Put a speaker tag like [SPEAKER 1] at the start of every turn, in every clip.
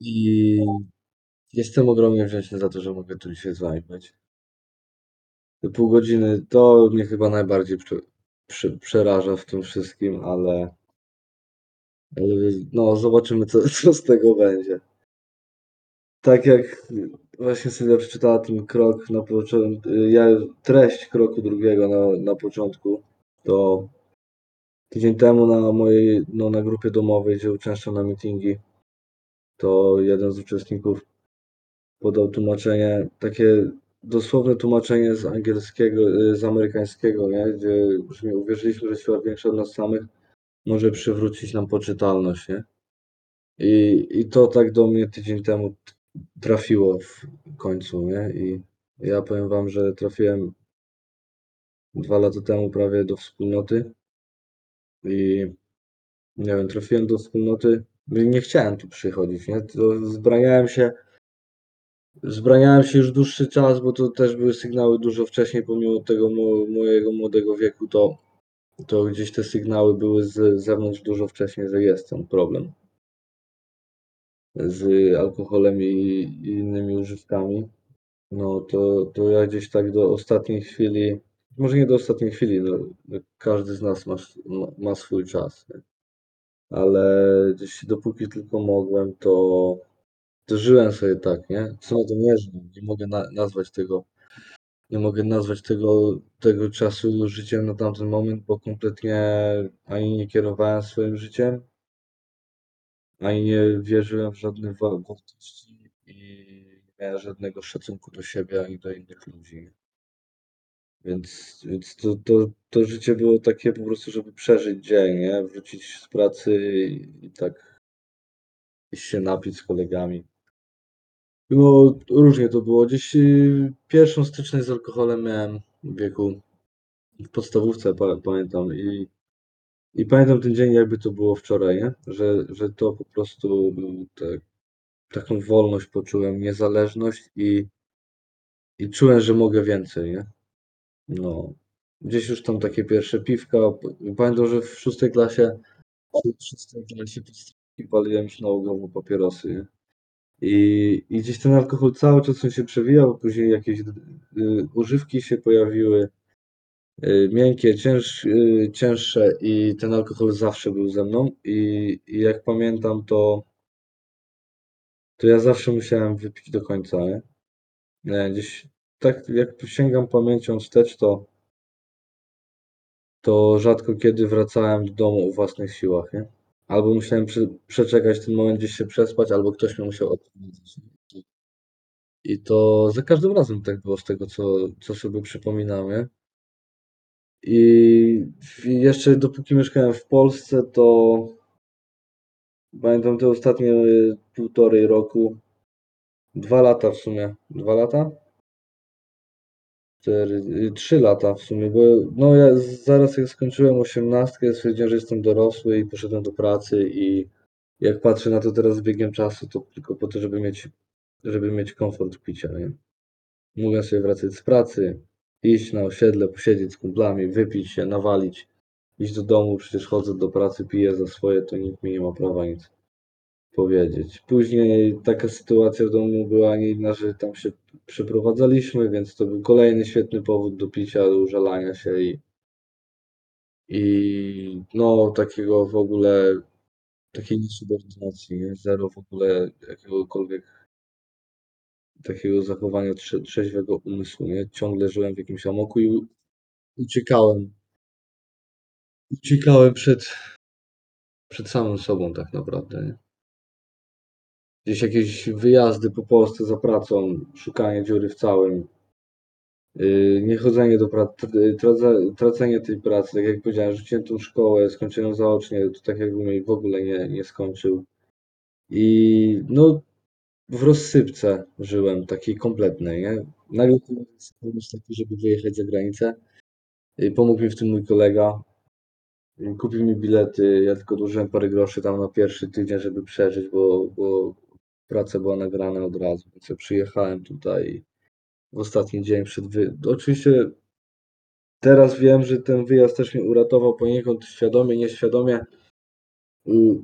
[SPEAKER 1] I jestem ogromnie wdzięczny za to, że mogę tu dzisiaj z wami być. Te pół godziny to mnie chyba najbardziej prze prze przeraża w tym wszystkim, ale ale no zobaczymy co co z tego będzie. Tak jak właśnie Sylwia przeczytała ten krok na począt ja treść kroku drugiego na na początku, to tydzień temu na mojej no na grupie domowej, gdzie uczęszczam na mityngi, to jeden z uczestników podał tłumaczenie, takie dosłowne tłumaczenie z angielskiego, z amerykańskiego, nie, gdzie brzmi: "Uwierzyliśmy, że siła większa od nas samych może przywrócić nam poczytalność", nie? I i to tak do mnie tydzień temu trafiło w końcu, nie? I ja powiem wam, że trafiłem 2 lata temu prawie do wspólnoty i nie wiem, trafiłem do wspólnoty no nie chciałem tu przychodzić, nie? To wzbraniałem się wzbraniałem się już dłuższy czas, bo to też były sygnały dużo wcześniej, pomimo tego mo mojego młodego wieku, to to gdzieś te sygnały były z zewnątrz dużo wcześniej, że jest ten problem. Z alkoholem i i innymi używkami. No to to ja gdzieś tak do ostatniej chwili może nie do ostatniej chwili, no każdy z nas ma ma swój czas, nie? Ale gdzieś dopóki tylko mogłem, to to żyłem sobie tak, nie? W sumie to żyłem, nie mogę na nazwać tego nie mogę nazwać tego tego czasu życiem na tamten moment, bo kompletnie ani nie kierowałem swoim życiem ani nie wierzyłem w żadne wa wartości i nie miałem żadnego szacunku do siebie ani do innych ludzi. Więc więc to to to życie było takie po prostu, żeby przeżyć dzień, nie? Wrócić z pracy i i tak iść się napić z kolegami. No różnie to było. Gdzieś, yy, pierwszą styczność z alkoholem miałem w wieku w podstawówce pa pamiętam i i pamiętam ten dzień jakby to było wczoraj, nie? Że że to po prostu tak taką wolność poczułem, niezależność i i czułem, że mogę więcej, nie? No. Gdzieś już tam takie pierwsze piwka, pamiętam, że w 6 klasie w 6 klasie podstawówki paliłem już nałogowo papierosy? I i gdzieś ten alkohol cały czas się przewijał, później jakieś y, używki się pojawiły, y, miękkie, cięż y, cięższe i ten alkohol zawsze był ze mną i i jak pamiętam to to ja zawsze musiałem wypić do końca, nie? Nie, gdzieś tak jak sięgam pamięcią wstecz, to to rzadko kiedy wracałem do domu o własnych siłach, nie? Albo musiałem prze przeczekać ten moment, gdzieś się przespać, albo ktoś mnie musiał odprowadzić. I to za każdym razem tak było z tego, co co sobie przypominam, nie? I jeszcze dopóki mieszkałem w Polsce, to pamiętam te ostatnie 1,5 roku, 2 lata w sumie, 2 lata? 4, y, 3 lata w sumie, bo no ja zaraz jak skończyłem osiemnastkę, stwierdziłem, że jestem dorosły i poszedłem do pracy i jak patrzę na to teraz z biegiem czasu, to tylko po to, żeby mieć żeby mieć komfort picia, nie? Mogłem sobie wracać z pracy, iść na osiedle, posiedzieć z kumplami, wypić się, nawalić, iść do domu, przecież chodzę do pracy, piję za swoje, to nikt mi nie ma prawa nic powiedzieć. Później taka sytuacja w domu była, nie inna, że tam się przeprowadzaliśmy, więc to był kolejny świetny powód do picia, do użalania się i i no takiego w ogóle takiej niesubordynacji, nie? Zero w ogóle jakiegokolwiek takiego zachowania trze trzeźwego umysłu, nie? Ciągle żyłem w jakimś amoku i uciekałem. Uciekałem przed przed samym sobą tak naprawdę, nie? Gdzieś jakieś wyjazdy po Polsce za pracą, szukanie dziury w całym. Yy, niechodzenie do pracy, trace tracenie tej pracy, tak jak powiedziałem, rzuciłem tą szkołę, skończyłem zaocznie, to tak jakbym jej w ogóle nie nie skończył. I no w rozsypce żyłem, takiej kompletnej, nie? Nagle pomysł taki, żeby wyjechać za granicę pomógł mi w tym mój kolega. Kupił mi bilety, ja tylko dołożyłem parę groszy tam na pierwszy tydzień, żeby przeżyć, bo bo praca była nagrana od razu, więc ja przyjechałem tutaj w ostatni dzień przed wy oczywiście teraz wiem, że ten wyjazd też mnie uratował poniekąd świadomie, nieświadomie.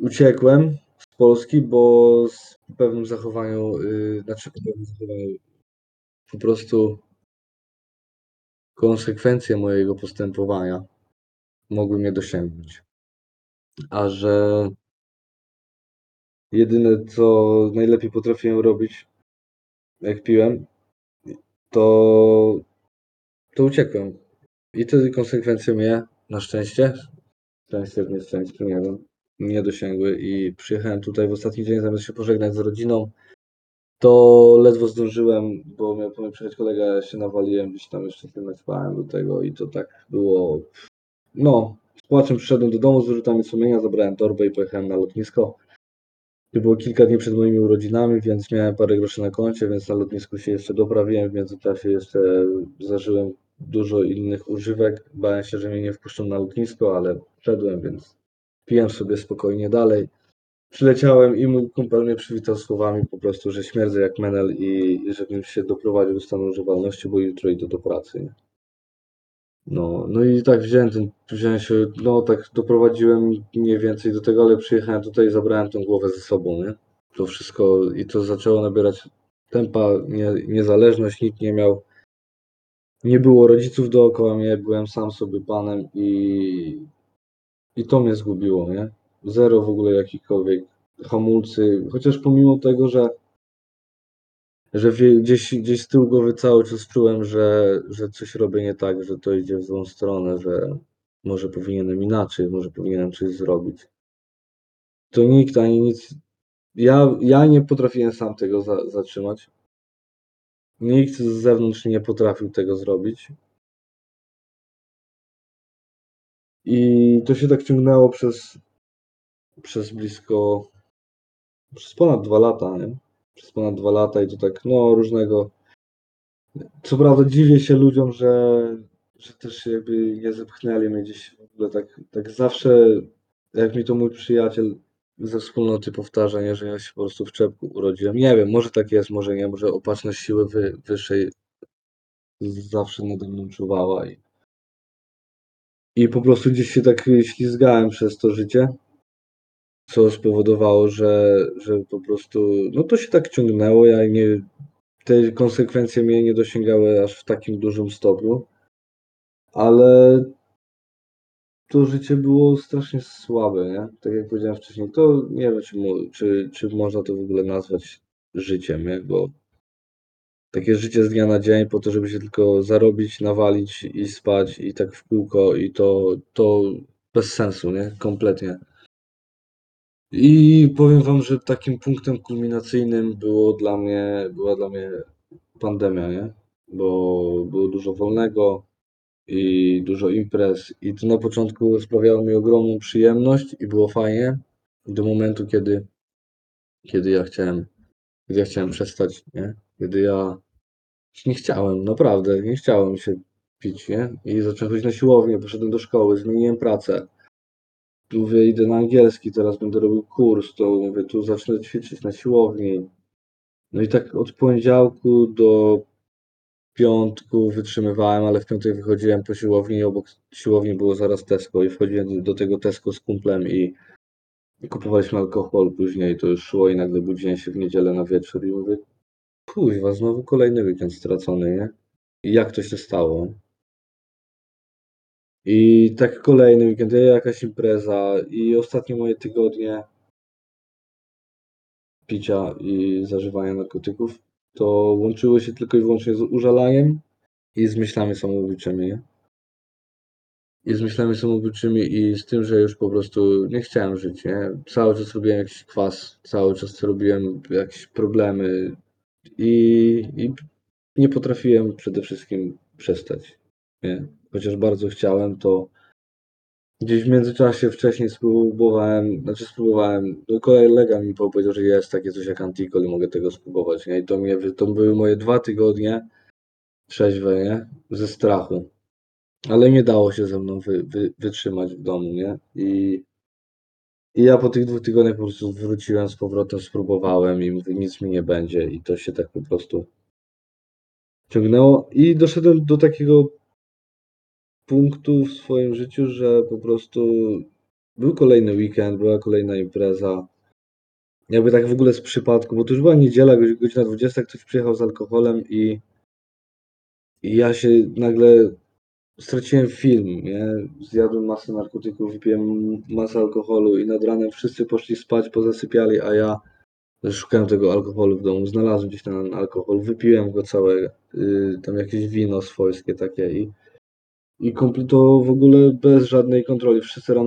[SPEAKER 1] uciekłem z Polski, bo z pewnym zachowaniu, yy, znaczy pewnym zachowaniu po prostu konsekwencje mojego postępowania mogły mnie dosięgnąć. A że jedyne, co najlepiej potrafiłem robić, jak piłem, to to uciekłem. I te konsekwencje mnie na szczęście, szczęście w nieszczęściu, nie wiem, nie dosięgły i przyjechałem tutaj w ostatni dzień, zamiast się pożegnać z rodziną, to ledwo zdążyłem, bo miał po mnie przyjechać kolega, ja się nawaliłem, gdzieś tam jeszcze chwilę spałem do tego i to tak było, no, z płaczem przyszedłem do domu z wyrzutami sumienia, zabrałem torbę i pojechałem na lotnisko. To było kilka dni przed moimi urodzinami, więc miałem parę groszy na koncie, więc na lotnisku się jeszcze doprawiłem. W międzyczasie jeszcze zażyłem dużo innych używek. Bałem się, że mnie nie wpuszczą na lotnisko, ale wszedłem, więc piłem sobie spokojnie dalej. Przyleciałem i mój kumpel mnie przywitał słowami po prostu, że śmierdzę jak menel i, i żebym się doprowadził do stanu używalności, bo jutro idę do pracy. Nie? No, no i tak wziąłem ten, wziąłem się, no tak doprowadziłem mniej więcej do tego, ale przyjechałem tutaj i zabrałem tą głowę ze sobą, nie? To wszystko i to zaczęło nabierać tempa, nie, niezależność, nikt nie miał, nie było rodziców dookoła mnie, byłem sam sobie panem i, i to mnie zgubiło, nie? Zero w ogóle jakichkolwiek hamulcy, chociaż pomimo tego, że że gdzieś, gdzieś z tyłu głowy cały czas czułem, że, że coś robię nie tak, że to idzie w złą stronę, że może powinienem inaczej, może powinienem coś zrobić. To nikt ani nic. Ja, ja nie potrafiłem sam tego za, zatrzymać. Nikt z zewnątrz nie potrafił tego zrobić. I to się tak ciągnęło przez, przez blisko, przez ponad dwa lata, nie? Przez ponad dwa lata i to tak, no, różnego. Co prawda dziwię się ludziom, że, że też jakby nie zepchnęli mnie gdzieś w ogóle tak, tak zawsze, jak mi to mój przyjaciel ze wspólnoty powtarza, nie, że ja się po prostu w czepku urodziłem. Nie wiem, może tak jest, może nie, może opatrzność siły wy, wyższej zawsze nade mną czuwała i, i po prostu gdzieś się tak ślizgałem przez to życie, co spowodowało, że, że po prostu, no to się tak ciągnęło, ja nie, te konsekwencje mnie nie dosięgały aż w takim dużym stopniu, ale to życie było strasznie słabe, nie? Tak jak powiedziałem wcześniej, to nie wiem, czy, czy, czy można to w ogóle nazwać życiem, nie? Bo takie życie z dnia na dzień po to, żeby się tylko zarobić, nawalić i spać i tak w kółko i to, to bez sensu, nie? Kompletnie. I powiem wam, że takim punktem kulminacyjnym było dla mnie, była dla mnie pandemia, nie? Bo było dużo wolnego i dużo imprez i to na początku sprawiało mi ogromną przyjemność i było fajnie do momentu, kiedy, kiedy ja chciałem, kiedy ja chciałem przestać, nie? Kiedy ja nie chciałem, naprawdę, nie chciałem się pić, nie? I zacząłem chodzić na siłownię, poszedłem do szkoły, zmieniłem pracę. Mówię, idę na angielski, teraz będę robił kurs, to mówię, tu zacznę ćwiczyć na siłowni. No i tak od poniedziałku do piątku wytrzymywałem, ale w piątek wychodziłem po siłowni i obok siłowni było zaraz Tesco i wchodziłem do tego Tesco z kumplem i kupowaliśmy alkohol później, to już szło i nagle budziłem się w niedzielę na wieczór i mówię, kuźwa, znowu kolejny weekend stracony, nie? I jak to się stało? I tak kolejny weekend, jakaś impreza i ostatnie moje tygodnie picia i zażywania narkotyków to łączyło się tylko i wyłącznie z użalaniem i z myślami samobójczymi. I z myślami samobójczymi i z tym, że już po prostu nie chciałem żyć. Nie? Cały czas robiłem jakiś kwas, cały czas robiłem jakieś problemy i, i nie potrafiłem przede wszystkim przestać. Nie? Chociaż bardzo chciałem, to Gdzieś w międzyczasie wcześniej spróbowałem, znaczy spróbowałem, no kolega mi powiedział, że jest takie coś jak Antikol i mogę tego spróbować, nie? I to, mnie, to były moje dwa tygodnie trzeźwe, nie? Ze strachu. Ale nie dało się ze mną wy, wy, wytrzymać w domu, nie? I, I ja po tych dwóch tygodniach po prostu wróciłem z powrotem, spróbowałem i mówię, nic mi nie będzie i to się tak po prostu ciągnęło i doszedłem do takiego punktu w swoim życiu, że po prostu był kolejny weekend, była kolejna impreza. Jakby tak w ogóle z przypadku, bo to już była niedziela, godz- godzina 20, ktoś przyjechał z alkoholem i, i ja się nagle straciłem film, nie? Zjadłem masę narkotyków, wypiłem masę alkoholu i nad ranem wszyscy poszli spać, pozasypiali, a ja szukałem tego alkoholu w domu, znalazłem gdzieś ten alkohol, wypiłem go całe, y, tam jakieś wino swojskie takie i, i kompl- to w ogóle bez żadnej kontroli. Wszyscy rano